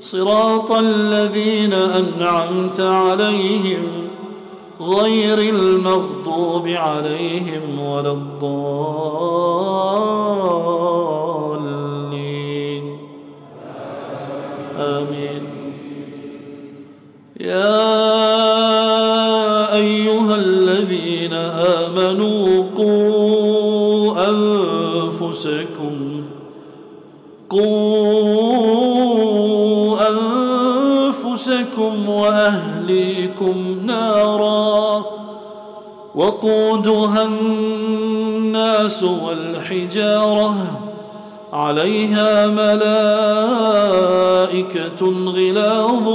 صراط الذين أنعمت عليهم غير المغضوب عليهم ولا الضالين. آمين. يا أيها الذين آمنوا قوا أنفسكم. قوا أنفسكم وأهليكم نارا وقودها الناس والحجارة عليها ملائكة غلاظ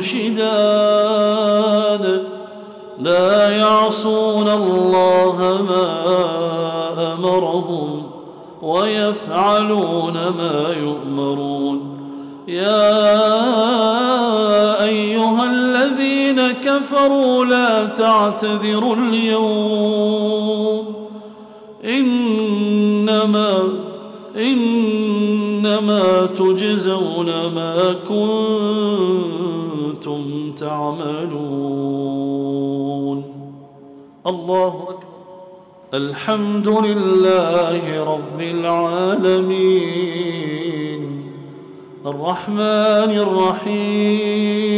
شداد لا يعصون الله ما أمرهم ويفعلون ما يؤمرون. يا كفروا لا تعتذروا اليوم. إنما إنما تجزون ما كنتم تعملون. الله أكبر. الحمد لله رب العالمين. الرحمن الرحيم.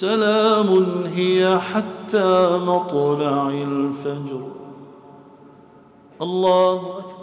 سلام هي حتى مطلع الفجر. الله أكبر.